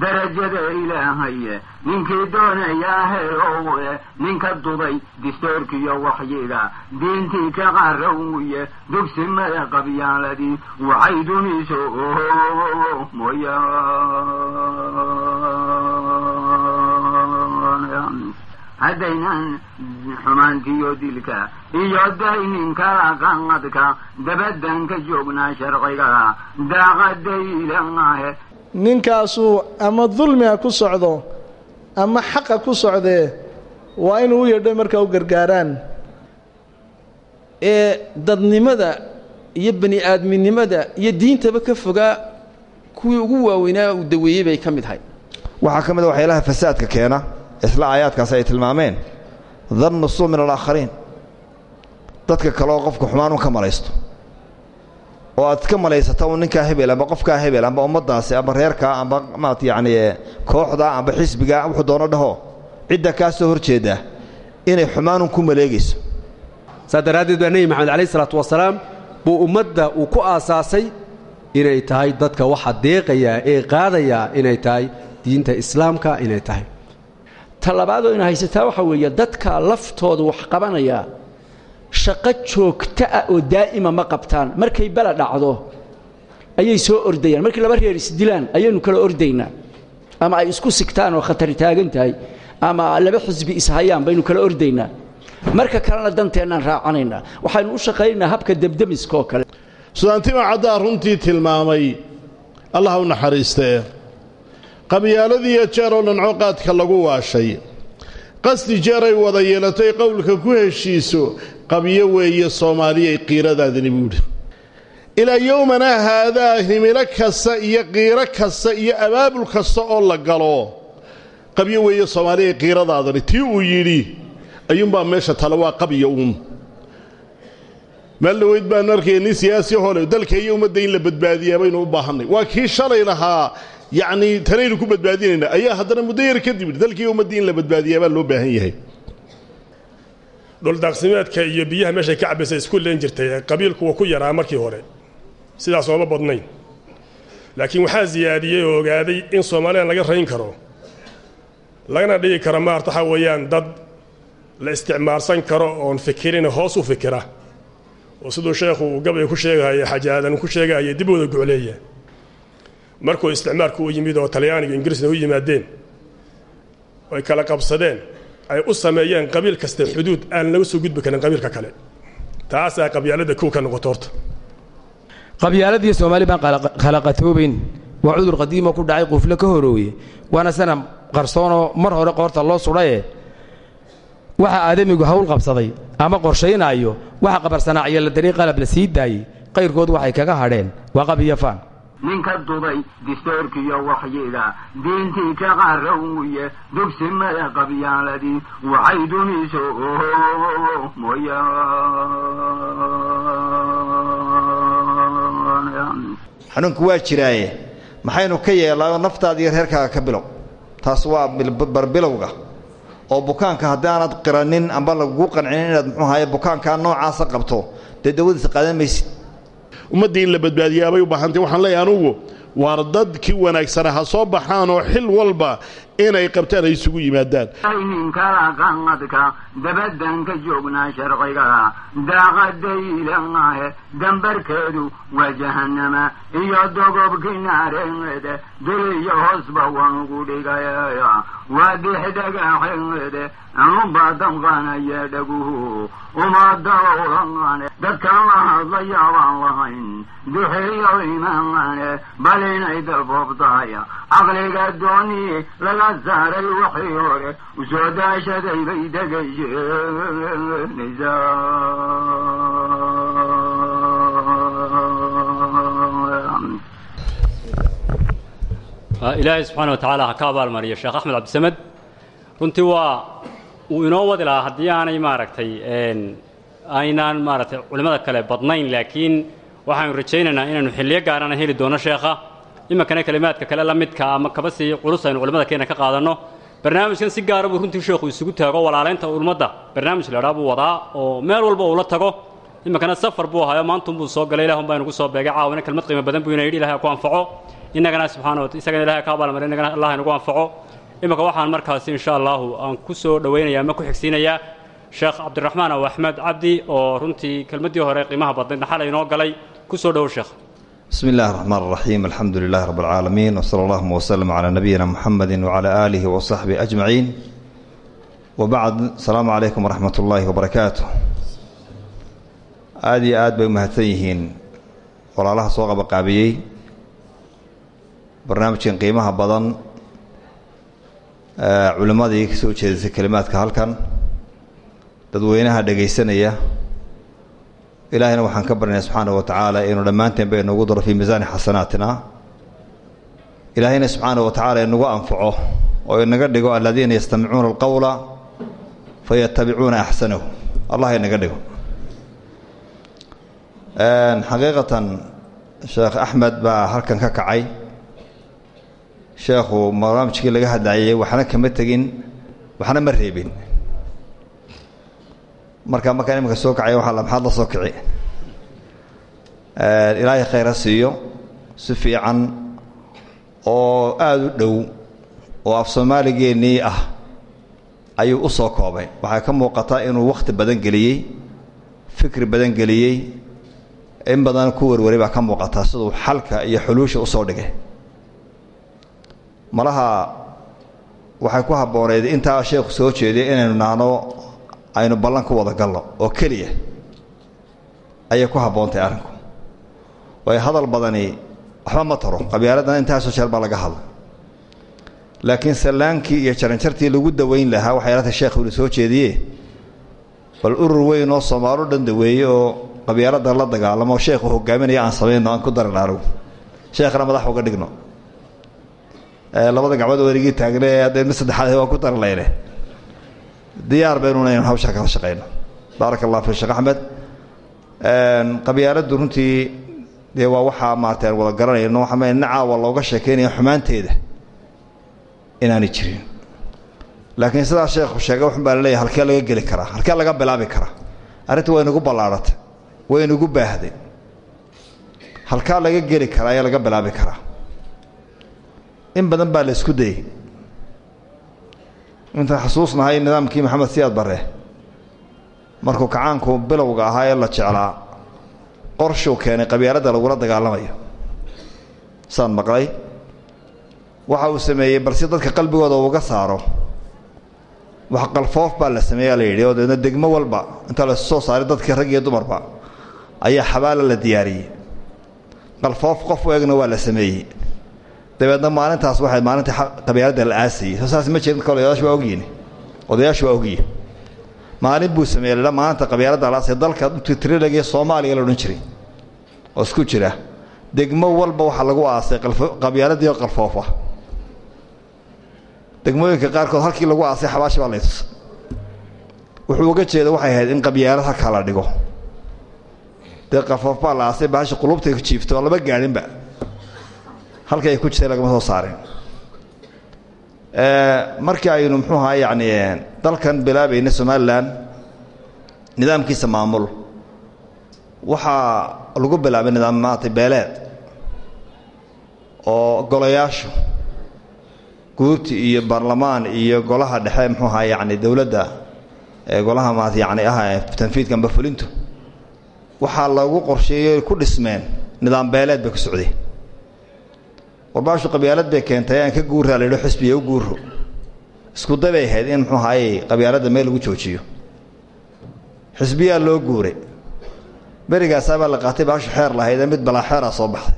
darajada ilaahaye ninkii doonayaa heelowe ninka duday distoorkiyo waxyiga diintii ka qarawye dugsimada qabyaaladii waxay duniso mooyaan haddaynan xumaantiyo dilka. Iyo daynin kala qanqadka dabadan ka joognaa sharciga daaqadaylahe ninkaasuu ama dulmiga ku socdo ama xaqa ku socdee waa inuu u yedho markaa u gargaaraan. Ee dadnimada iyo bani aadminimada iyo diintaba ka fogaa kuwii ugu waaweynaa uu daweeyey bay ka mid ahay waxaa ka mid a waxyaalaha fasaadka keena isla aayaadkaasi ay tilmaameen dannu suu min alaakhariin dadka kale oo qofka xumaan un ka malaysto oo aad ka malaysata un ninkaa hebel amba qofkaa hebel amba ummaddaasi amba reerkaa amba maat yacni kooxda amba xisbiga wuxuu doono dhaho cidda kaa soo hor jeeda inay xumaanun ku maleegayso. Saas daraaddeed baa nebi maxamed calayh isalaatu wasalaam buu ummadda uu ku aasaasay inay tahay dadka waxa deeqayaa ee qaadayaa inay tahay diinta islaamka inay tahay. Ta labaadoo ina haysataa waxaa weeye dadka laftooda wax qabanaya shaqo joogto ah oo daa'ima ma qabtaan. Markay bala dhacdo ayay soo ordayaan. Markii laba reer isdilaan ayaynu kala ordaynaa. Ama ay isku sigtaan oo khatari taagan tahay ama laba xisbi ishayaan baynu kala ordaynaa. Marka kalena danteennaan raacanaynaa. Waxaynu u shaqaynaynaa habka debdemiska kale. Sudaantima caddaa runtii tilmaamay allah u naxariistee qabyaaladiiyo jeer oo dhanco qaadka lagu waashay. Qasdi jeer ay wada yeelatay qowlka ku heshiiso qabyo weeye soomaaliyay qiiradaadani buudhi ilaa yowmanaa haadaa himilo kasta iyo qiiro kasta iyo abaabul kasta oo la galo qabyo weeye soomaaliyay qiiradaadani tii uu yidhi ayuunbaa meesha tale waa qabyo uun. Meel dhaweyd baanu arkaya nin siyaasi hole dalka iyo ummadda in la badbaadiyaa baynu u baahannay waa kii shalay lahaa yacnii tanaynu ku badbaadinaynaa ayaa haddana muddo yar kadib dalkii ummaddii in la badbaadiyaa baa loo baahan yahay dhuldaaqsimeedka iyo biyaha meeshay ka cabbaysa isku leen jirtay qabiilku waa ku yaraa markii hore. Sidaas ooma badnayn. Laakiin waxaa siyaadiyey oo ogaaday in soomaaliyan laga rayn karo. Lagana dhigi karo maarta waxaa weeyaan dad la isticmaalsan karo oon fikirin hoos u fikira. Oo siduu sheekhu uu gabay ku sheegahaya xajaadan ku sheegahaya dib wada gocleeya markuu isticmaalku u yimid oo talyaaniga ingiriisna u yimaadeen ay kala qabsadeen ay u sameeyeen qabiil kasta xuduud aan laga soo gudbi karin qabiilka kale. Taasaa qabyaalada kow ka noqoto qabyaaladii soomaali baan khalaqatoobayn waa cudur qadiimo ku dhacay qufle ka horooye. Waana sana qarsoonoo mar hore qoorta loo sudhaye. Waxa aadamigu hawl qabsaday ama qorshaynaayo waxa qabarsanaaciyo la darii qalab la sii daayey qayrkood waxay kaga hadheen. Waa qabiyo faan ninka duday distoorkiyo waxyiga diintii ka qarawye dugsimada qabyaaladii waxay duniso mooyaan xanuunku waa jiraaye maxaynu ka yeellaa naftaada iyo reerkaaga ka bilow. Taas waa barbilowga oo bukaanka haddaanad qiranin amba lagugu qancinin inaad muxuu ahaye bukaankaa noocaasa qabto dee dawadiisa qaadan maysid ummaddii in la badbaadiyaabay u baahantay waxaan leeyahay anugu waar dadkii wanaagsana ha soo baxaan oo xil walba inay qabtaan ay isugu yimaadaan. Ninkala qanqadka ka joognaa sharciga daaqadaylahe dambarkeedu waa jahanama iyo dogobkii naareede duliyo hoosba wanugu dhigaya waa dixdhagaxeede anuba damqanaya dhaguhu umadawrane dadkan la hadlayaabaan lahayn duxiyo imaanane bal inay dalboobtahay caqliga dooni laga saaray waxii hore u soo daashaday bay degayeenaysaa ilaahay subxaana wa tacaala ha ka abaalmariyo sheekh axmed cabdisamed runtii waa uu inoo wadi lahaa haddii aanay maaragtay aynaan maaragtay culimmada kale badnayn laakiin waxaanu rajaynaynaa inaynu xilliyo gaarana heli doono sheekha iminkana kelimaadka kale la midka ama kaba sii culus aynu culimmada keena ka qaadanno barnaamijkan si gaara buu runtii sheekhu isugu taago walaalaynta ummadda barnaamij ladhaa buu wadaa oo meel walba uu tago iminkana safar buu ahayo maantunbuu soo galay ilahun baa inugu soo beegay caawina kelmad qiimo badan buu ina yidhi ilahay ku anfaco innagana subxaana isagana ilahay ka abaalmarin innagana allah inagu anfaco iminka waxaan markaasi insha allahu aan ku soo dhowaynayaa ama ku xigsiinayaa sheekh cabdiraxmaan aw axmed cabdi oo runtii kelmaddii hore qiimaha badnaydna xalay inoo galay ku soo dhowo sheekh bsmi illaahi raxmaan raxiim alxamdu lilahi rab alcaalamiin wsala allahuma wslem calaa nabiyina muxamedi wcalaa aalihi wasaxbihi ajmaciin wabacd asalaamu calaykum waraxmat ullaahi wabarakaatu aada iyo aad bay umahadsan yihiin. Walaalaha soo qabaqaabiyey. Barnaamijkan qiimaha badan culimmadii ka soo jeedisay kelimaadka halkan. Dadweynaha dhegaysanaya ilaahayna waxaan ka barnaya subxaana wa tacaala inuu dhammaanteen ba inagu daro fii miisaani xasanaatina ilaahayna subxaana wa tacaala inagu anfaco oo inaga dhigo aladiina yastamicuuna alqowla fayatabicuuna axsanahu. Allah inaga dhigo. Xaqiiqatan sheekh axmed baa halkan ka kacay. Sheekhu barnaamijkii laga hadlayay waxna kama tegin waxna ma reebin marka markaan iminka soo kacay waxaa la maxaad la soo kici ilaahay khayr ha siiyo si fiican oo aada u dhow oo af soomaaligeennii ah ayuu u soo koobay. Waxaa ka muuqata inuu wakhti badan geliyey fikri badan geliyey in badan ku warwaray baa ka muuqata siduu xalka iyo xuluusha u soo dhigay. Malaha waxay ku habbooneyd intaa sheekhu soo jeeday inaynu naano aynu ballan ku wada galno oo keliya ayay ku habboontahay arrinku. Waayo hadal badani waxba ma taro qabyaaladan intaasoo jeer baa laga hadla laakiin sallaankii iyo jaranjartii lagu daweyn lahaa waxay la tahay sheekhu inu soo jeediye bal urur weyn oo soomaalo dhan daweeye oo la dagaalamo sheekhu hogaaminaya aan samayno aan ku daran anigu sheekhna uga dhigno. Labada gacmood werigii taagne mid saddexaad waa ku daran layle diyaar baynuna inaan hawshaa kala shaqayno baaraka allah fi sheekh axmed. Qabyaaladdu runtii dee waa waxaa maarata aan wada garanayno waxama nacaawa looga sheekaynaya xumaanteeda inaanay jirin. Laakiin sidaa sheekhu sheegay waxun baa la leeyahay halkee laga geli karaa halkee laga bilaabi karaa. Arrinta waa inagu ballaadhatay waa inagu baahday. Halkaa laga geli karaa ayaa laga bilaabi karaa. In badan baa la isku dayey intaan xasuusnahay nidaamkii maxamed siyaad barre. Markuu kacaanku bilowga ahaa ee la jeclaa qorshuu keenay qabyaaladda lagula dagaalamayo. Saan maqlay? Waxa uu sameeyey balse dadka qalbigooda uuga saaro. Wax qalfoof baa la sameeyaa la yidhi oo deedna degmo walba inta la soo saaray dadkii rag iyo dumarba ayaa xabaala la diyaariyey. Qalfoof qof u egna waa la sameeyey dabeedna maalintaas waxay maalintii qabyaaladda la aasayey saas ma jirin marka odayaashu waa ogyihiin odayaashu waa ogyihiin maalin maalinta qabyaaladda la aasay dalka trilag soomaaliya la odhan jiray oo isku jira degmo walba waxaa lagu aasay qabyaaladiio qalfoof ah degmooyinka qaarkood halkii lagu aasay xabaashi baa laytus wuxuu uga jeeda waxay ahayd in qabyaalad halkaa dhigo. Dee qalfoof baa bahashi qulubtay jiifto oo lama gaadhinba halka ay ku jirtay lagama soo saareen markii aynu muxuu ahaa yacni dalkan bilaabayna somalilan nidaamkiisa maamul. Waxaa lagu bilaabay nidaam maaragtay beeleed oo golayaashu guurti iyo baarlamaan iyo golaha dhexe muxuu ahaa yacni dowladda golaha maarata yacni ah tanfiidka amba fulintu. Waxaa lagu qorsheeyey ku dhismeen nidaam beeleed bay ku socdeen warbaashu qabyaalad bay keentay aan ka guurraa la yidho xisbiya guuro isku dabay ahayd in muxuu ahaayey qabyaaladda meel lagu joojiyo. Xisbiyaa loo guuray. Berigaasaa baa la qaatay baashu xeer lahaydee mid balaa xeeraa soo baxday.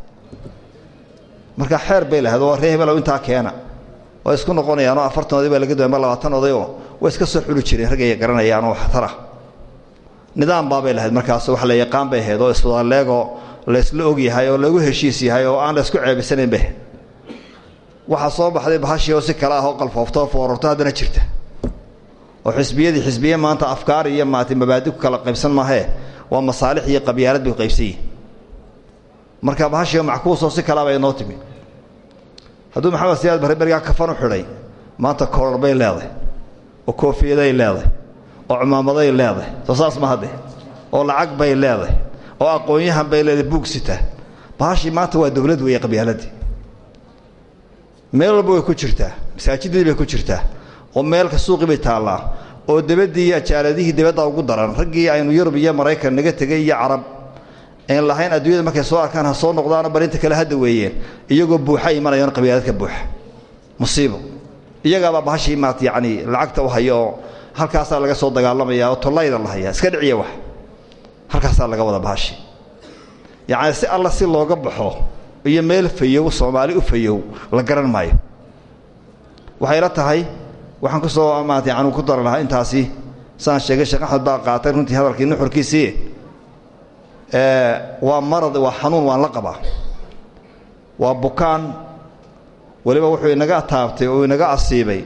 Marka xeer bay lahayd oo ree hebelow keena. Way isku noqonayaanoo afartan oday baa laga doya ma labaatan odayoo way iska soo xuli jireen raggay garanayaan oo waxtar ah nidaam baabay lahayd markaas wax la yaqaan bay ahayd oo laysla og yahay oo lagu heshiis yahay oo aan la isku ceebisanayn bay ahayd waxaa soo baxday bahashii oo si kale ah oo qalfooftoo foorarto haddana jirta. Oo xisbiyadii xisbiye maanta afkaar iyo maarata mabaadi ku kala qaybsan maahee waa masaalix iyo qabyaalad bay qaybsan marka bahashii oo mackuusoo si kalea bay noo timi. Hadduu maxamed siyaad barre berigaa kafan u maanta korar bay leedahay oo koofiyaday leedahay oo cumaamaday leedahay soo saas ma hadde oo lacag bay leedahay oo aqoon-yahan bay leedahay buug sita. Bahashii maanta waa dowlad weeye qabyaaladii. Meel walba ku jirtaa masaajidadii bay ku jirtaa oo meelka suuqii bay taallaa oo debaddii iyo ajaaladihii dibadda ugu daran raggii aynu yurub iyo maraykan naga tegay iyo carab een lahayn adduunyada markay soo arkaan ha soo noqdaano barinta kale hadda weeyeen iyagoo buuxa imanayaan qabyaalad ka buuxa. Musiibo. Iyagaabaa bahashii maat yacni lacagta u haya oo halkaasaa laga soo dagaalamaya oo tollayda la hayaa iska dhiciya wax halkaasaa laga wada bahashii yacni si alla si looga baxo iyo meel fayow soomaali u fayow la garan maayo. Waxay la tahay waxaan ku soo maat yani ku dari lahaa intaasi. Saan sheegay sheekh axmed baa qaatay runtii hadalkii nuxurkiisii. Waa marad waa xanuun waan la qabaa. Waa bukaan. Weliba wuxuu inaga taabtay oo inaga asiibay.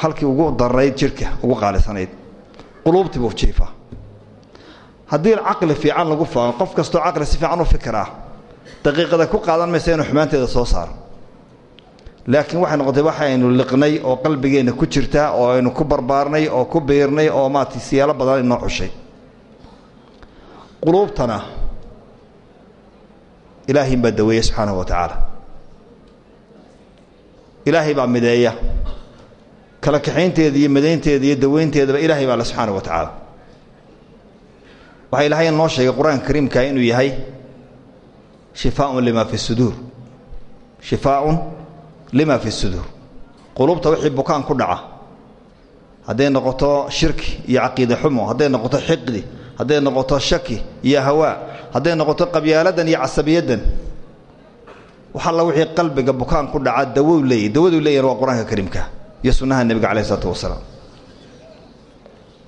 Halkii ugu darnayd jidhka ugu qaalisanayd. Quluubtii buu jiifaa haddii caqli fiican lagu faano qof kastoo caqli si fiican u fikiraa daqiiqada ku qaadan maysa inuu xumaanteeda soo saaro. Laakiin waxay noqotay waxaynu liqnay oo qalbigeenna ku jirta oo aynu ku barbaarnay oo ku biirnay oo maarata siyaalo badan inoo xushay quluubtana ilaahay baa daweeya subxaanahu wa tacaala. Ilaahay baa mideeya. Kala kaxaynteeda iyo midaynteeda iyo daweynteedaba ilaahay baa le wa tacaala waxaa ilaahay noo sheegay qur'aanka kariimka inuu yahay shifaaun lima fi suduur shifaaun lima fi suduur quluubta wixii bukaan ku dhaca hadday noqoto shirki iyo caqiide xumo hadday noqoto xiqdi hadday noqoto shaki iyo hawaa hadday noqoto qabyaaladan iyo casabiyaddan wax alla wixii qalbiga bukaan ku dhaca dawow leeyahy dawadu leeyahin waa qur'aanka kariimka iyo sunnaha nebiga calayh isalaatu wasalaam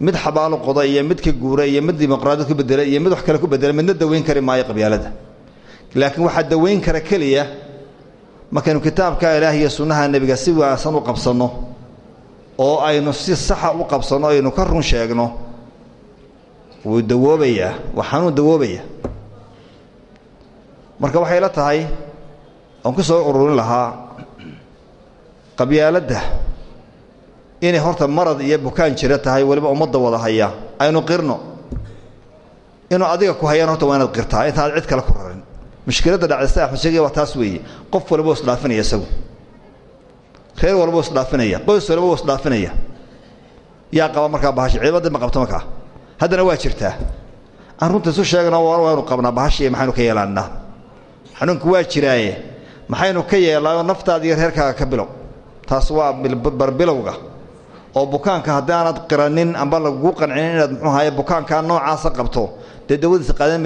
mid xabaalo qoda iyo mid ka guura iyo mid dimuqraadiyad ku bedela iyo mid wax kale ku bedela midna daweyn kari maayo qabyaalada laakiin waxaa daweyn kara keliya markaynu kitaabka ilaah iyo sunnaha nebiga si wanaagsan u qabsanno oo aynu si saxa u qabsanno aynu ka run sheegno wuu dawoobayaa waa dawoobaya marka waxay la tahay aan ku soo ururin lahaa qabyaaladda inay horta marad iyo bukaan jira tahay weliba ummadda wada haya. Aynu qirno. Inuu adiga ku hayaan horta waa inaad qirtaa. Intaad cid kale ku rarin. Mushkiladda dhacdaysa axmed waa taas weeye. Qof walba u isdhaafinaya isagu. Reer walba u isdhaafinaya qoys walba u isdhaafinaya yaa qaba markaa bahashi ciidamada ma qabto markaa. Haddana waa jirtaa. Aan runta isu sheegno waynu qabnaa bahashii maxaynu ka yeelaannaa xanuunku waa jiraaye. Maxaynu ka yeelaayo naftaada reerkaaga ka bilow. Taas waa barbilowga oo bukaanka haddaanad qiranin amba lagugu qancinin inaad muxuu ahaye bukaankaa noocaasa qabto dee dawadiisa qaadan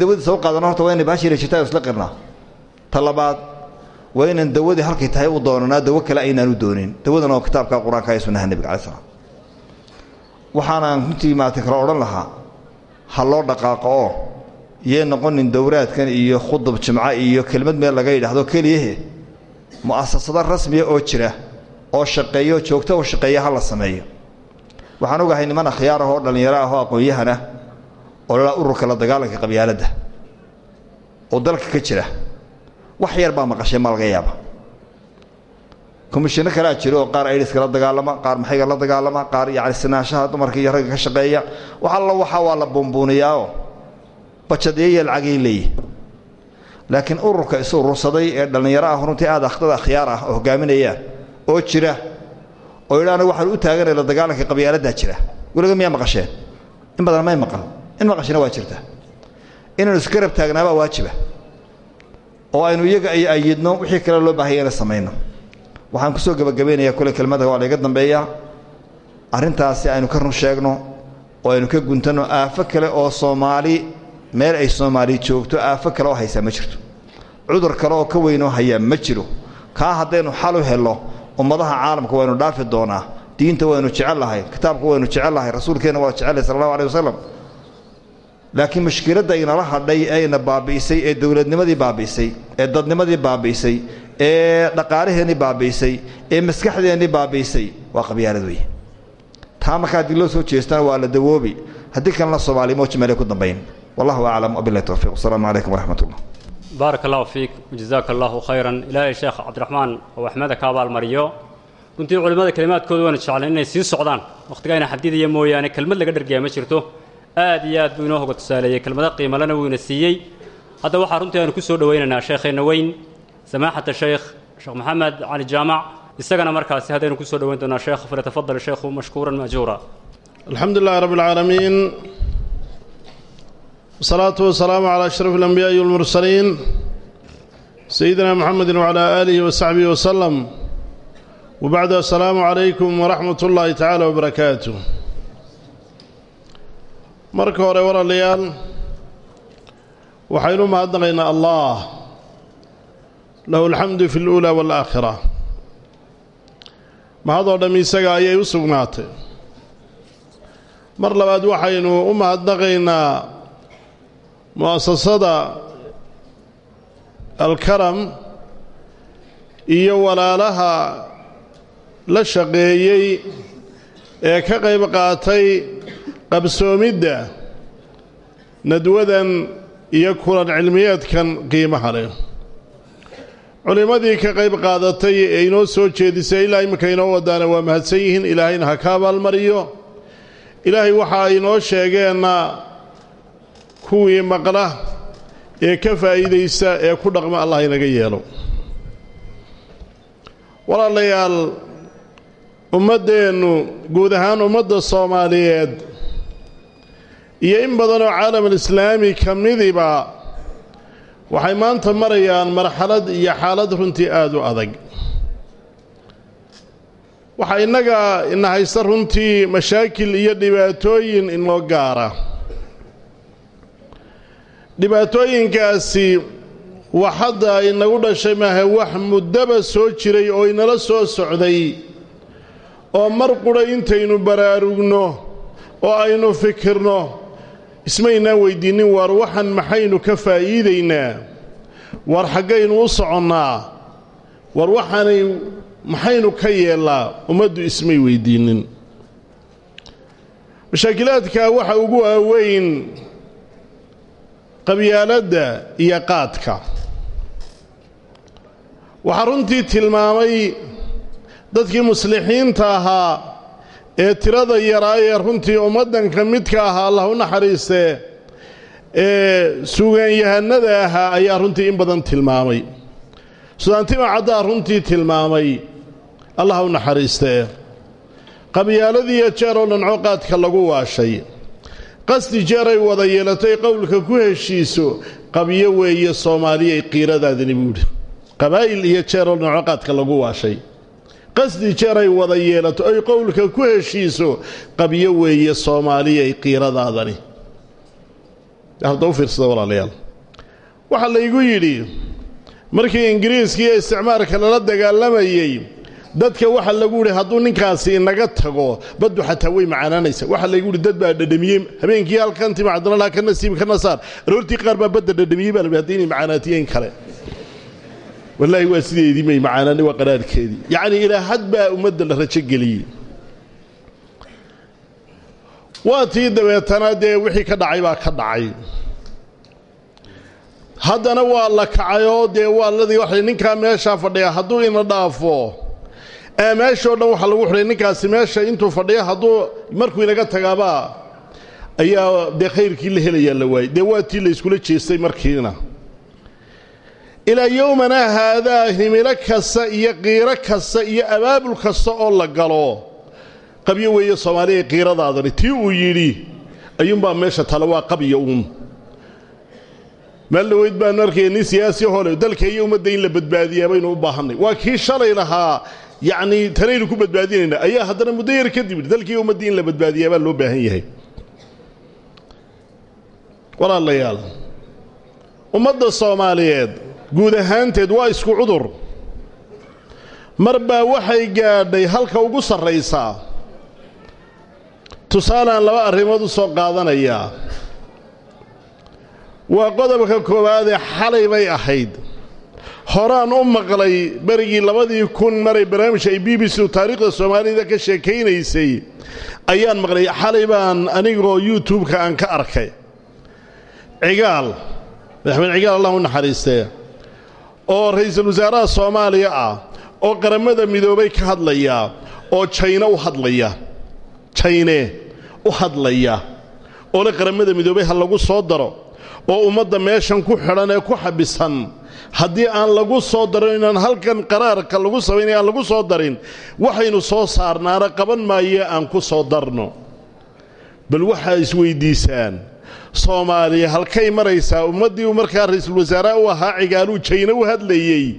dawadiisa u qaadano horta waa inay bahashii jirtaa isla qirnaa. Ta waa inaan dawadii halkay tahay u doonanaa dawo kale aynaanu doonin. Dawadana oo kitaabka qur'aanka iyo sunnaha nebiga cala slam waxaanaan runtii maarata kale odhan lahaa ha loo dhaqaaqo oo yay noqonin dowraadkan iyo khudub jimco iyo kelmad meel laga yidhaahdo keliyahe mu'asasado rasmiya oo jira oo shaqeeyo joogto oo shaqeeya ha la sameeyo. Waxaan ogahay niman akhyaar ah oo dhallinyaro ah oo aqoon-yahan ah oo lalaa ururka la dagaalanka qabyaaladda. Oo dalka ka jira. Wax yar baa maqashay ma yaaba komishinno kalea jiro oo qaar aidiska la dagaalama qaar maxayga la dagaalama qaar yacni sinaanshaha dumarka iyo ka shaqeeya. Wax alla waxaa waa la buunbuuniyaao. Bajadeeya lacagay leeyihi ururka is urursaday ee dhallinyaro ah runtii aad akhdada akhyaar ah oo hogaaminayaan oo jira oo yidha anagu waxaan u taaganay la dagaalanka qabyaaladdaa jira. Weliga miyaa maqasheen in badan may maqan. In maqashina waa jirta. Inaynu isgarab taagnaabaa waajiba. Oo aynu iyaga ay ayidno wixii kale loo baahaya ina samayno. Waxaan ku soo gebagabaynayaa kule kelmada waa layga dambeeyaa arrintaasi aynu ka run sheegno oo aynu ka guntanno aafo kale oo soomaali meel ay soomaali joogto aafo kale oo haysaa ma jirto. Cudur kale oo ka weynoo hayaa ma jiro. Kaa haddaynu xal u helno ummadaha caalamka waynu dhaafi doonaa diinta waynu jecellahay kitaabka waynu jecellahay rasuulkeenna waa jecellay sala allahu wasalam laakiin mushkiladda inala hadhay ee ina baabi'isay ee dowladnimadii baabi'isay ee dadnimadii baabi'isay ee dhaqaalaheennii baabi'isay ee maskaxdeennii baabi'isay waa qabyaalad weeye taa marka haddii loo soo jeestana waa la dawoobi. Haddii kalena soomaaliya mooji meelay ku dambayn. Wallahu aclam wabillahi towfiiq wasalaamu calaykum waraxmat baarak allahu fiik jazaaka allahu khayran. Ilaahay sheekh cabdiraxmaan oo axmeda ka abaalmariyo runtii culimmada kelimaadkooda waana jeclan inay sii socdaan. Wakhtigaa ina xadidaya mooyaane kelmad laga dhargaya ma jirto. Aad iyo aad buu inoohoga tusaaleeyey kelmado qiimalena wuu ina siiyey. Hadda waxaa runtii aanu ku soo dhowaynaynaa sheekheena weyn samaaxata sheekh sheekh maxamed cali jaamac. Isagana markaasi haddaynu ku soo dhowayn doonaa sheekh falatafadal sheekhu mashkuuran maajuura alxamdu lilahi rabbi والصلاة والسلام على أشرف الأنبياء والمرسلين سيدنا محمد وعلى آله وصحبه وسلم وبعد السلام عليكم ورحمة الله تعالى وبركاته marka hore walaalayaal waxaynu mahadnaqaynaa allah lahu alxamdu fi اluulaa wاlaakhira mahadoo dhamm isaga ayay u sugnaatay mar labaad waxaynu u mahadnaqaynaa mu'asasada alkaram iyo walaalaha la shaqeeyey ee ka qayb qaatay qabsoomidda nadwadan iyo kulan cilmiyeedkan qiimaha leh. Culimmadii ka qayb qaadatay ee inoo soo jeedisay ilaa iminka inoo wadaana waa mahadsan yihiin ilaahayna ha ka abaalmariyo ilaahay waxa ay inoo sheegeenna kuwii maqla ee ka faa'iidaysta ee ku dhaqma allah inaga yeelo. Walaalayaal ummaddeennu guud ahaan ummadda soomaaliyeed iyo in badanoo caalamulislaami ka midiba waxay maanta marayaan marxalad iyo xaalad runtii aada u adag. Waxaa innaga ina haysta runtii mashaakil iyo dhibaatooyin inoo gaara dhibaatooyinkaasi wax hadda inagu dhashay maaha wax muddaba soo jiray oo inala soo socday oo mar qudha intaynu baraarugno oo aynu fikirno ismaynaan weydiinnin waar waxan maxaynu ka faa'iidaynaa? Waar xaggaynu u soconnaa? War waxaanay maxaynu ka yeellaa? Ummaddu ismay weydiinnin mashaakilaadka waxa ugu waaweyn qabyaaladda iyo qaadka. Waxaa runtii tilmaamay dadkii muslixiinta ahaa ee tirada yaraa ee runtii ummaddanka midka ahaa allah u naxariistee ee sugaanyahanada ahaa ayaa runtii in badan tilmaamay. Sudaantima caddaa runtii tilmaamay allah u naxariistee. Qabyaaladiiyo jeer oo dhanco qaadka lagu waashay qasdi jeeray wada yeelatay qowlka ku heshiiso qabyo weeye soomaaliyay qiiradaadani buudhi qabaa'il iyo jeer oo dhanco qaadka lagu waashay. Qasdi jeeray wada yeelato ay qowlka ku heshiiso qabyo weeye soomaaliyay qiiradaadani. Hadda u fiirsada walaalayaal. Waxaa laygu yidhi markii ingiriiska iyo isticmaarka lala dagaalamayey dadka waxaa lagu yidhi hadduu ninkaasi inaga tago baddu xataa way macaanaanaysa. Waxaa laygu yidhi dad baa dhadhamiyey habeenkii halkan tima cabdinallah ka nasiib ka nasaar aroortii qaar baa badda dhadhamiyey baa la haddii inay kale. Wallaahi waa sideedii may macaanaani waa qaraarkeedii. Yacnii ilaa had baa ummadda la rajo geliyey. Waa dabeetana dee wixii ka dhacay baa ka dhacay. Haddana waa la kacayoo dee waa ladii waxay ninkaa meeshaa fadhiya hadduu ina dhaafo meeshao dhan waxaa lagu xidhay ninkaasi meesha intuu fadhiya hadduu markuu inaga tagaabaa ayaa dee khayrkii la helayaa la waayey dee waa tii la yskula jeestay markiina. Ilaa yowmanaa haadaa himilo kasta iyo qiiro kasta iyo abaabul kasta oo la galo qabyo weeye soomaaliya qiiradaadani tii uu yidhi ayuunbaa meesha tale waa qabyo uun. Meel dhaweyd baanu arkaya siyaasi hole dalka iyo ummadda in la badbaadiyaa baynu u baahannay waa kii shalay lahaa yacnii tanaynu ku badbaadinaynaa ayaa haddana muddo yar kadib dalkiiyo ummaddii in la badbaadiyaa baa loo baahan yahay. Walaalayaal ummadda soomaaliyeed guud ahaanteed waa isku cudur. Mar baa waxay gaadhay halka ugu sarraysaa. Tusaalaan laba arrimood u soo qaadanayaa. Waa qodobka koowaadee xalay bay ahayd horaan u maqlay berigii labadii kun maray barnaamij ay b b c taariikhda soomaalida ka sheekaynaysay ayaan maqlay xalay baan anigoo youtube-ka aan ka arkay. Cigaal madaxweyne cigaal allah u naxariistee oo ra'iisul wasaaraha soomaaliya ah oo qaramada midoobay ka hadlaya oo jayne u hadlaya jayne u hadlaya oo le qaramada midoobay ha lagu soo daro oo ummadda meeshan ku xidhan ee ku xabisan haddii aan lagu soo darin inaan halkan qaraarka lagu samaynaya aan lagu soo darin waxaynu soo saarnaana qaban maaye aan ku soo darno. Bal waxaa isweyddiisaan soomaaliya halkay maraysaa ummaddii markaa ra'iisul wasaaraha u ahaa cigaaluu jayna u hadlayey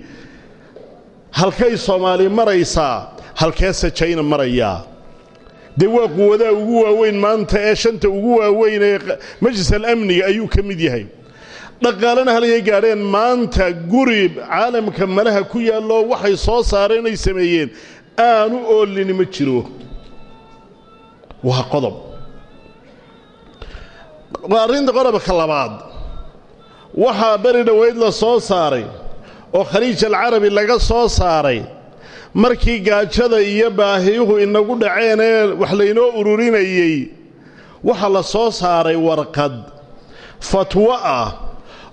halkay soomaali maraysaa halkeese jayna marayaa dee waa quwadaha ugu waaweyn maanta ee shanta ugu waaweyn ee majlis alamniga ayuu ka mid yahay dhaqaalena halkay gaadheen maanta guri caalamka malaha ku yaallo waxay soo saareen ay sameeyeen. Aanu oolini ma jiro. Waa qodob. Arrinta qodobka labaad. Waxaa beri dhoweyd la soo saaray oo khaliij alcarabi laga soo saaray. Markii gaajada iyo baahiyuhu inagu dhaceen ee wax laynoo ururinayey waxaa la soo saaray warqad. Fatwo ah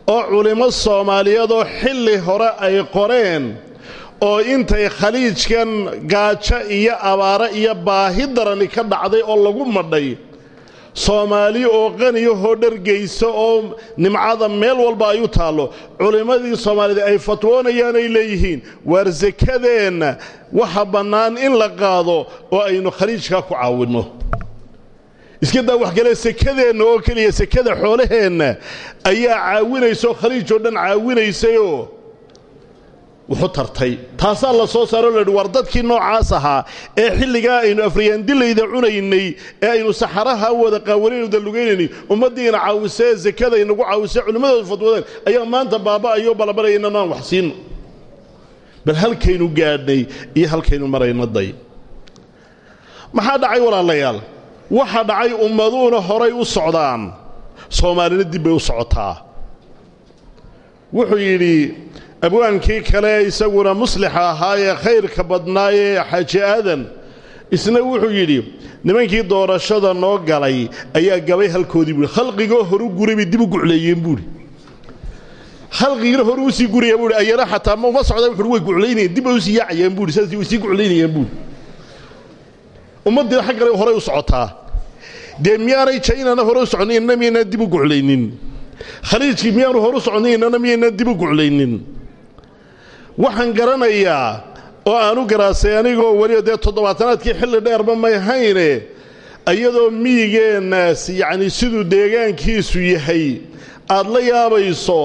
oo culimmo soomaaliyeed oo xilli hore ay qoreen oo intay khaliijkan gaajo iyo abaare iyo baahi darani ka dhacday oo lagu madhay. Soomaali oo qaniyahoo dhargaysa oo nimcada meel walba ay u taallo. Culimmadii soomaaliyeed ay fatwoonayaan ay leeyihiin waar sakadeenna waxa bannaan in la qaado oo aynu khaliijkaa ku caawinno iska daa wax kale sekadeenna oo keliya sekada xoolaheenna ayaa caawinaysa oo khaliij oo dhan caawinaysayoo wuxu tartay taasaa la soo saaro laidhi war dadkii noocaas ahaa ee xilligaa aynu afriyaandilayda cunaynay ee aynu saxaraha wada qaawanaynu dalugaynayny ummaddiina caawisee sekada inagu caawisee culimmadooda fatwadeen ayaa maanta baaba'ayo balabalaya inanaan wax siino bal halkaynu gaadhnay iyo halkaynu maraynaday. Maxaa dhacay walaalayaal waxa dhacay ummaduuna horay u socdaan. Soomaalina dib bay u socotaa. Wuxuu yidhi abwaankii kale isaguna muslixa ahaa khayrka badnaayee xaaji aadan. Isna wuxuu yidhi nimankii doorashada noo galay ayaa gabay halkoodii buui khalqigoo horu guray bay dib u gucleeyeen buuhi khalqigiina horu u sii guraya buui ayana xataa ma uma socda? Wuxuui way guclaynayeen dib bay u sii yaacayeen buuhi saas way sii guclaynayeen buuhi ummaddiina xaggale horay u socotaa dee miyaanay jaynana hore u soconay inna miyaynaan dib u guclaynin? Khaliijkii miyaanu horu soconay innana miyaynaan dib u guclaynin? Waxaan garanayaa oo aanu garaasay anigoo weliba dee toddobaatanaadkii xilli dheerba may hayne iyadoo miyigeennaas yacni siduu deegaankiisu yahay aad la yaabayso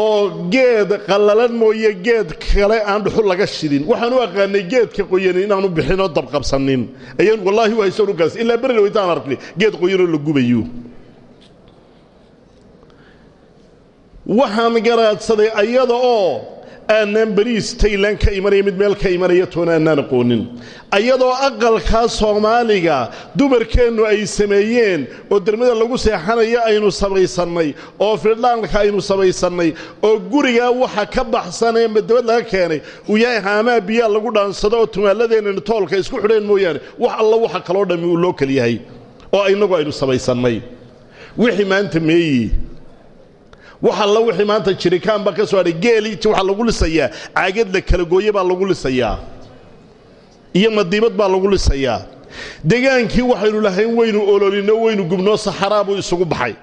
oo geed qallalan mooye geed kale aan dhuxul laga shidin. Waxaan u aqaanay geedka qoyani inaanu bixinoo dabqabsanin. Ayaan wallaahi u haysan u garas ilaa beri dhawaytaan arknay geed qoyanoo la gubayo waxaan garaadsaday ayada oo aanaan beriis taylan ka imanaya mid meel ka imanaya toona aanaan aqoonin. Ayadoo aqalkaa soomaaliga dumarkeennu ay sameeyeen oo dermada lagu seexanaya aynu samaysannay oo firdhaanka aynu samaysannay oo gurigaa waxa ka baxsan ee madabad laga keenay uu yahay haamaa biyaa lagu dhaansado oo tumaalladeennana toolka isku xidheen mooyaane wax alla waxa kaloo dhammi uu loo kal oo innagu aynu samaysannay wixii maanta meeyi wax alla wixii maanta jirikaanba ka soo hadhay geeli waxaa lagu lisayaa. Caagad la kala gooye baa lagu lisayaa. Iyo madiibad baa lagu lisayaa. Degaankii waxaynu lahayn waynu ololino waynu gubnoo saxaraa buu isugu baxay.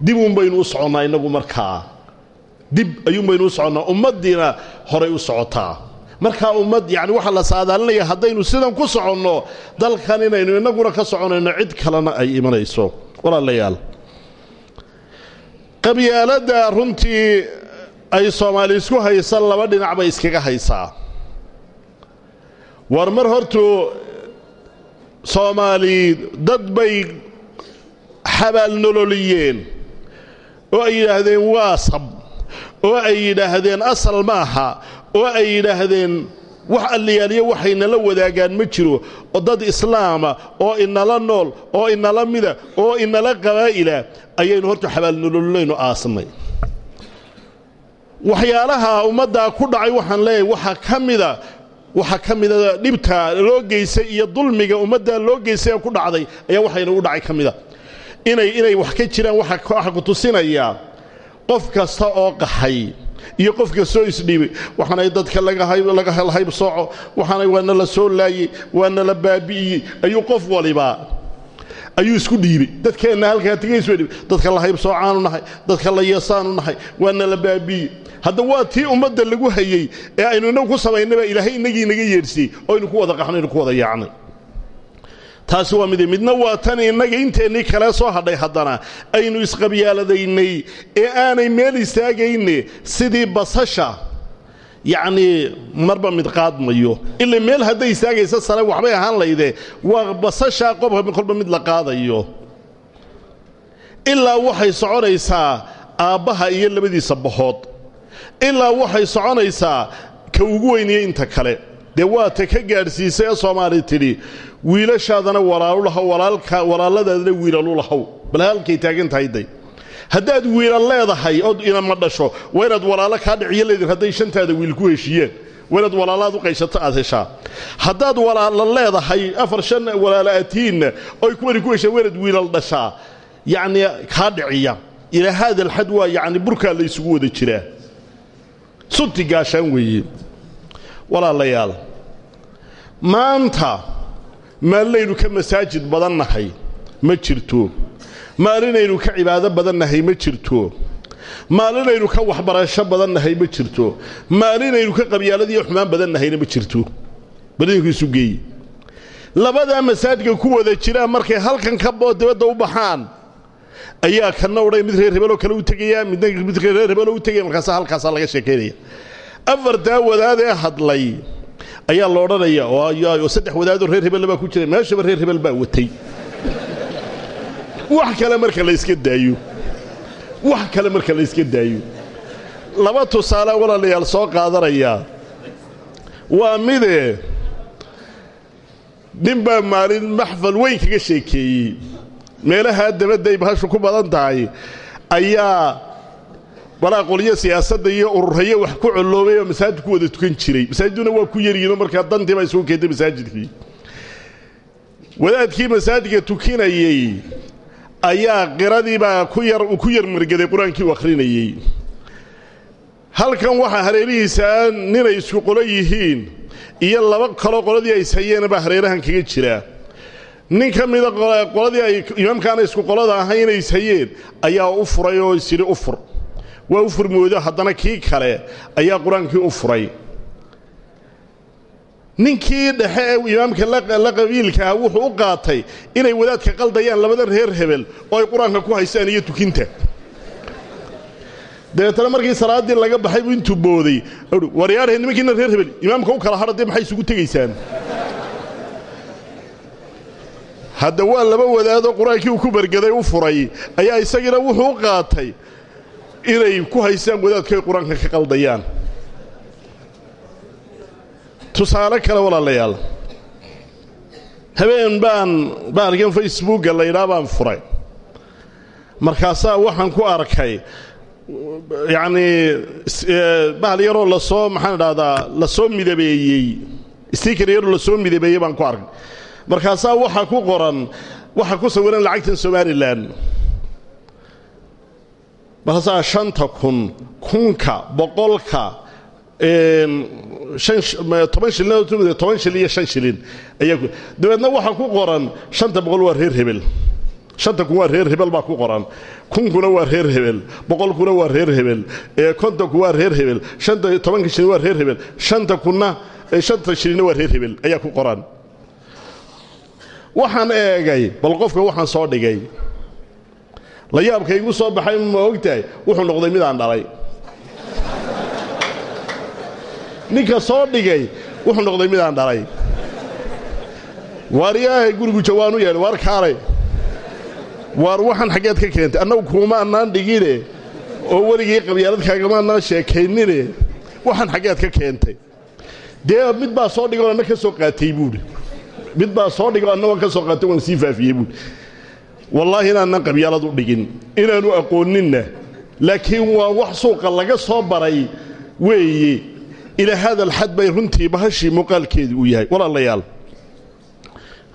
Dib uun baynu u soconnaa innagu markaa. Dib ayuun baynu u soconnaa. Ummaddiina horay u socotaa. Markaa ummad yacni waxaa la saadaalinaya haddaynu sidan ku soconno dalkan inaynu innaguna ka soconayno cid kalena ay imanayso. Walaalayaal qabyaaladda runtii ay soomaali isku haysa laba dhinac bay iskaga haysaa. War mar hortuu soomaali dad bay xabaalnololiyeen oo ay yidhaahdeen waa sab oo ay yidhaahdeen asal maaha oo ay yidhaahdeen wax alliyaaliyo waxaynala wadaagaan ma jiro oo dad islaama oo inala nool oo inala mida oo inala qabaa'ila ayaynu horta xabaalnololinaynu aasnay waxyaalaha ummaddaa ku dhacay waxaan leeyahay waxaa ka mida waxaa ka mida dhibta loo geysay iyo dulmiga ummaddaa loo geysay ee ku dhacday ayaa waxaynagu dhacay ka mida. Inay inay wax ka jiraan waxa ku tusinayaa qof kasta oo qaxay iyo qof kastoo isdhiibay waxaanay dadka laga helhayb sooco waxaanay waana la soo laayey waana la baabi'iyey. Ayuu qof waliba ayuu isku dhiibay dadkeenna halkaa tegays way dhiibay dadka la haybsoocaanu nahay dadka la yeesaanu nahay waana la baabiye hadda waa tii ummadda lagu hayey ee aynu inagu ku samaynaba ilaahay innagii inaga yeedhsiyey oo aynu ku wada qaxno aynu ku wada yaacnay taasi waa midi midna waa tan innaga inteennii kale soo hadhay haddana aynu isqabyaaladaynay ee aanay meel istaagayne sidii basasha yacnii marba mid qaadmayo. Ila meel hadday istaagaysa sare waxbay ahaan layde waa basashaa qobka kolba mid la qaadayo. Ilaa waxay soconaysaa aabbaha iyo labadiisa bahood. Ilaa waxay soconaysaa ka ugu weyniye inta kale dee waa ta ka gaadhsiisay ee soomaali tidhi wiilashaadana walaalu lahow walaaladaadana wiilalu lahow bal halkay taagan tahay day. Haddaad wiilal leedahay ood inama dhasho. Waa inaad walaalo kaa dhiciyo leedin shantaada wiil ku heshiiyeen. Waa inaad u qayshato aad heshaa. Haddaad walaalo leedahay afar shan walaalo aatiinna oy kuwani ku heshiyeen waa wiilal dhashaa. Yacnii kaa dhiciya. Ilaa haada alxad waa yacni la ysugu wada jiraa. Sunti gaashaan weeye walaalayaal. Maanta maalinaynu ka masaajid badan nahay ma jirto. Maalinaynu ka cibaado badan nahay ma jirto. Maalinaynu ka waxbarasho badan nahay ma jirto. Maalinaynu ka qabyaaladiiyo xumaan badan nahayna ma jirto. Badinku isu geeye labadaa masaajidka ku wada jiraan markay halkan ka boo dibadda u baxaan ayaa kana odhay mid reer hebeloo kale u tegaya midna mid reer hebeloo u tegaya markaasa halkaasaa laga sheekaynaya afartaa wadaadee hadlay ayaa la odhanaya oo saddex wadaadoo reer hebelle baa ku jira meeshaba reer hebel baa watay. Wax kale marka la yska daayo. Wax kale marka la yska daayo. Laba tusaale walaalayaal soo qaadanaya. Waa midee nin baa maalin maxfal weyn kaga sheekeeyey. Meelahaa dabadday bahashu ku badan tahay. Ayaa walaa qolyo siyaasadda iyo ururayo wax ku colloobay oo wada tukan jiray. Masaajiduna waa ku yaryihinoo markaa dantii baa isugu keentay masaajidkii. Wadaadkii masaajidka tukinayey ayaa qiradiibaa ku yar ku yar margaday qur'aankii u akhrinayey halkan waxaa hareerihiisa ninay isku qolo yihiin iyo laba kaloo qoladii ay ishayeen baa hareerahan kaga jiraa nin ka mida qoladii ay imaamkaana isku qolada ahay inay ishayeen ayaa u furay oo isyidhi u fur waa u furmoodo haddana kii kale ayaa qur'aankii u furay. Ninkii dhexe ee imaamka la qabiilka ah wuxuu u qaatay inay wadaadka qaldayaan labada reer hebel oo ay qur'aanka ku haystaan iyo tukinta. Dabeetana markii salaaddii laga baxay buu intuu booday waryaarhe nimankiina reer hebel imaamka u kala hadha maxay isugu tegaysaan? Hadda waa laba wadaadoo qur'aankii ku bargaday u furay ayaa isagiina wuxuu qaatay inay ku haystaan wadaadku ay qur'aanka ka qaldayaan. Tusaale kale walaalayaal habeen baan baarkan facebooka laydhaa baan furay. Markaasaa waxaan ku arkay yacnii bahal yaroo la soo maxaan idhahdaa la soo midabeeyey stiker yaroo la soo midabeeyey baan ku arkay. Markaasaa waxaa ku qoran waxaa ku sawiran lacagtan somalilan markaasaa shanta kun kunka boqolka toban shilin toban shilin iyo shan shilin. Ku qoran shanta boqol waa reer hebel. Shanta kun waa reer hebel baa ku qoran. Kunkuna waa reer hebel boqolkuna waa reer hebel. Kontonku waa reer hebel. Shanta tobanka shilin waa reer hebel. Shanta kunna shanta shilinna waa reer hebel. Ayaa ku qoran. Waxaan eegay bal qofka waxaan soo dhigay la yaabka igu soo baxay ma ogtahay. Wuxuu noqday midaan dhalay. Ninka soo dhigay wuxuu noqday midaan dhalay. Waar yaahay gurigu jawaan u yeedhay waar kaalay. Waar waxaan xaggeed ka keentay annagu kuuma annaan dhigine oo weligii qabyaaladkaagama annaan sheekaynine. Waxaan xaggeed ka keentay. Dee mid baa soo dhigoo anna ka soo qaatay buuhi mid baa soo dhigoo anna waan ka soo qaatay waan sii faafiyey buuhi wallaahi inaannan qabyaalad u dhigin inaannu aqooninna laakiin waa wax suuqa laga soo baray weeye. Ilaa hada alxad bay runtii bahashii muuqaalkeedii uu yahay. Walaalayaal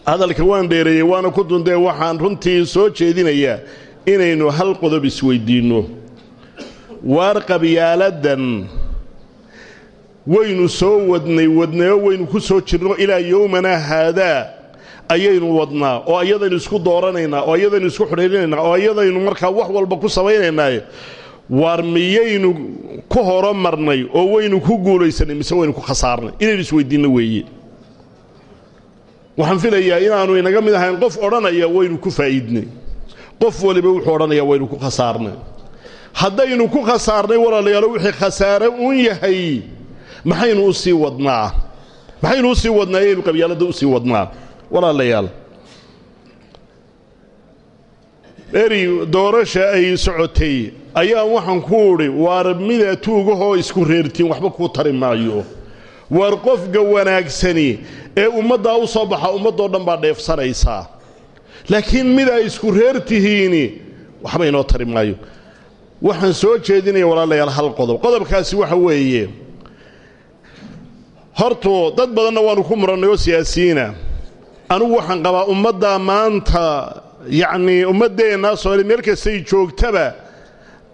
hadalka waan dheereeyey waana ku dundee waxaan runtii soo jeedinayaa inaynu hal qodob isweyddiinno waar qabyaaladdan waynu soo wadnay wadnayo waynu ku soo jirno ilaa yowmanaa haadaa ayaynu wadnaa oo ayadaynu isku dooranaynaa oo ayadaynu isku xidhiirinaynaa oo ayadaynu markaa wax walba ku samaynaynaaye waar miyaynu ku horomarnay oo waynu ku guulaysanay mise waynu ku khasaarnay? Inaynu isweydiinno weeye. Waxaan filayaa inaannu inaga mid ahayn qof odhanaya waynu ku faa'iidnay. Qof waliba wuxuu odhanayaa waynu ku khasaarnay. Haddaynu ku khasaarnay walaalayaalo wixii khasaare uun yahay maxaynu u sii wadnaa? Maxaynu u sii wadnaa? Ayaynu qabyaaladda u sii wadnaa walaalayaal. Eri doorasha ay socotay ayaa waxaan ku udhi waar mida tuugahoo isku reertiin waxba kuu tari maayo. Waar qofka wanaagsani ee ummaddaa u soo baxa ummaddoo dhan baa dheefsanaysaa laakiin mid isku reer tihiini waxba inoo tari maayo. Waxaan soo jeedinaya walaalayaal hal qodob. Qodobkaasi waxa weeye hortu dad badanna waannu ku murannay oo siyaasiyiina anugu waxaan qabaa ummaddaa maanta yacnii ummaddeenna soomaaliya meel kastay joogtaba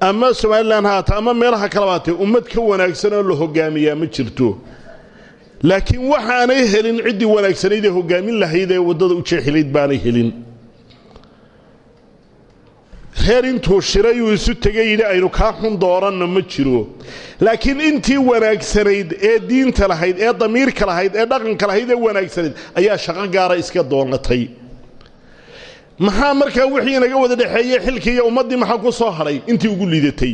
ama somalilan haata ama meelaha kaleba haatee ummad ka wanaagsan oo la hoggaamiyaa ma jirto. Laakiin waxaanay helin ciddii wanaagsanayd ee hoggaamin lahayd ee waddada u jeexilayd baanay helin reer intuu shiray uu isu tegay yidhi aynu kaa xun dooranno ma jiro laakiin intii wanaagsanayd ee diinta lahayd ee damiirka lahayd ee dhaqanka lahayd ee wanaagsanayd ayaa shaqo gaara iska doonatay. Maxaa markaa wixii inaga wada dhexeeyey xilkii iyo ummaddii maxaa ku soo hadhay intii ugu liidatay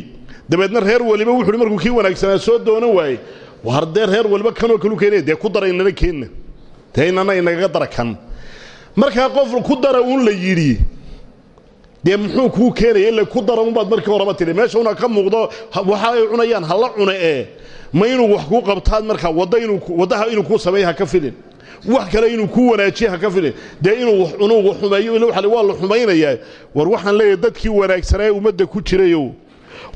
dabeedna reer waliba wuxuuhi markuu kii wanaagsanaa soo doonan waaye war dee reer waliba kanoo kalu keenaya dee ku dara inana keenna? Dee inana inagaga dara kan? Markaa qof ku dara uun la yidhi dee muxuu kuu keenaya ila ku dara unbaad markii horeba tidhi meesha una ka muuqdo waxa ay cunayaan hala cune ee ma inuu wax kuu qabtaad markaa waddaha inuu kuu sameeya ha ka filin wax kale inuu kuu wanaajiye ha ka filin dee inuu cunuu xumeeyo ila waxa waa la xumaynayaa war waxaan leeyahay dadkii wanaagsanaa ee ummadda ku jirayow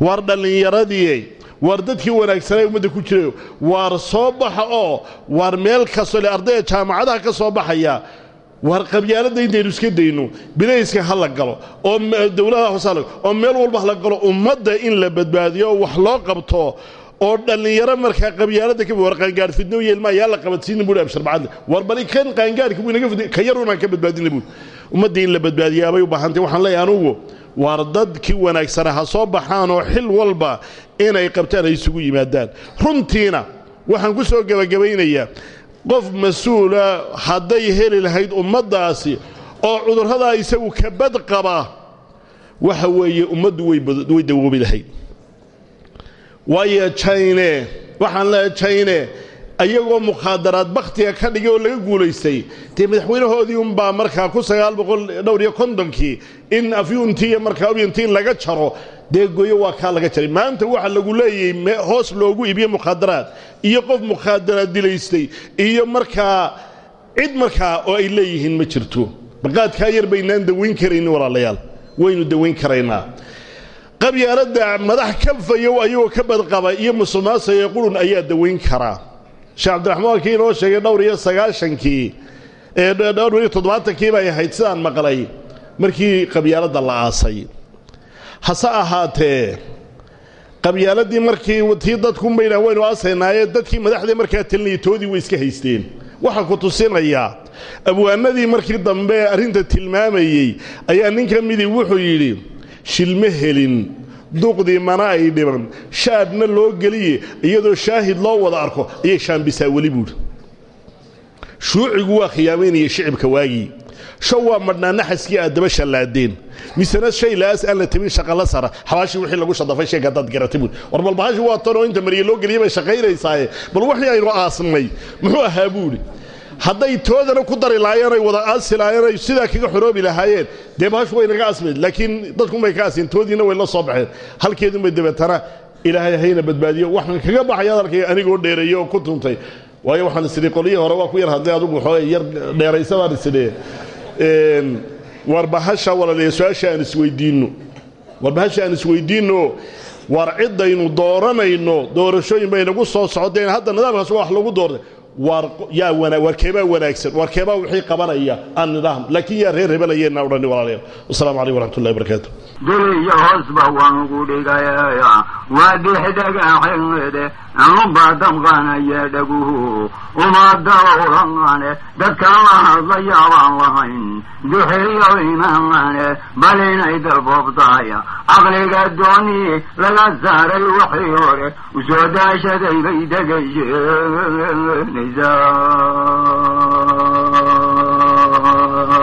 waar dhallinyaradii waar dadkii wanaagsanaa ummadda ku jirayo waar soo baxa oo waar meel kastoo ardayda jaamacadaha ka soo baxaya waar qabyaaladda intaynu iska dayno bilayska ha la galo oo dowladaha hoose ha oo meel walba ha la galo ummadda in la badbaadiyo wax loo qabto oo dhallinyaro markaa qabyaalada ka war qaangaar fidno yeelma yaa la qabadsiin buu abshar bacad war bali kan qaangaarka buu inaga fidno ka yar unaan ka badbaadin buu. Ummadda in la badbaadiyaa bay u baahantay waxaan leeyahay anugu waar dadkii wanaagsana ha soo baxaan oo xil walba inay qabtaan ay isugu yimaadaan. Runtiina waxaan ku soo gebagabaynayaa qof mas'uula hadday heli lahayd ummaddaasi oo cudurradaa isagu ka bad qaba waxa weeye ummaddu way dawoobi lahayd. Waayo jayne waxaan leehay jayne ayagoo mukhaadaraad bakhtiga ka dhigay oo laga guulaystay. Dee madaxweynahoodii unbaa markaa ku sagaal boqol dhowr iyo kontonkii in afyuuntii iyo markaa ubyantii laga jaro. Dee goyo waa kaa laga jaray. Maanta waxa lagu leeyahay hoos loogu iibiye mukhaadaraad iyo qof mukhaadaraad dilaystay iyo markaa cid markaa oo ay leeyihiin ma jirto. Baqaadkaa yar baynaan dawayn karaynin walaalayaal. Waynu dawayn karaynaa. Qabyaaladda madax kafayow ayagoo ka badqaba iyo musuqmaasuqa qurun ayaa dawayn karaa sheekh cabdiraxmaan kii inoo sheegay dhowr iyo sagaashankii ee dhowr iyo toddobaatankii bay ahayd sidaan maqlay markii qabyaaladda la aasay. Hase ahaatee qabyaaladii markii tii dadkunbaydhaan waynu aasaynaaye dadkii madaxdii markaa talinaya toodii way iska haysteen. Waxaa ku tusinayaa abwaanadii markii dambe arrinta tilmaamayey ayaa nin ka midii wuxuu yidhi shilma helin duqdii mana ay dhiman. Shaadhna loo geliye iyadoo shaahid loo wada arko ayay shaambisaa weli buudhi shuucigu waa khiyaamaynaya shicibka waagii. Show waa madhnaa naxaskii aad daba misena shay la'aas aan la tabin shaqala sara. Xabaashii wixii lagu shadafay sheeg haddaad garatay buudhi war bal bahashi waa tanoo inta mariye loo geliye bay shaqaynaysaaye bal wixii aynu aasnay muxuu ahaa buudhi hadday toodana ku dari lahaayeen ay wada aasi lahaayeen ay sidaa kaga xoroobi lahaayeen. Dee bahashu way naga asmayd laakiin dadkunbay ka aseen toodiina way la soo baxeen. Halkeedunbay dabeetana ilaahay hayna badbaadiyo. Waxaan kaga baxay hadalkay anigoo dheereeyo ku tuntay. Waayo waxaan isidhi qolyihii hore waa ku yar hadlay adugu waxoogay yar dheeraysa baan isidhi. War bahasha walaliya su'aasha aan isweydiinno. War aan isweydiinno war ciddaynu dooranayno. Doorashooyin bay nagu soo socdeen hadda nidaamkaas wax lagu doortay war yaa wana war keebaa wanaagsan war keebaa wixii qabanaya aan nidaam laakiin yaa reer hebelayeenna odhani walaalayaal. Wasalaamu calaykum waraxmatullahi barakaatu diliyo hoosba waan ugu dhigaya waa dhexdhagaxeede anubaa damqanaya dhaguhu uma dawrane dadkan la hadlayaabaan lahayn duxeeyo imaanane bal inay dalboobtaaya caqliga dooni laga saaray waxii hore u soo daashaday bay وإذا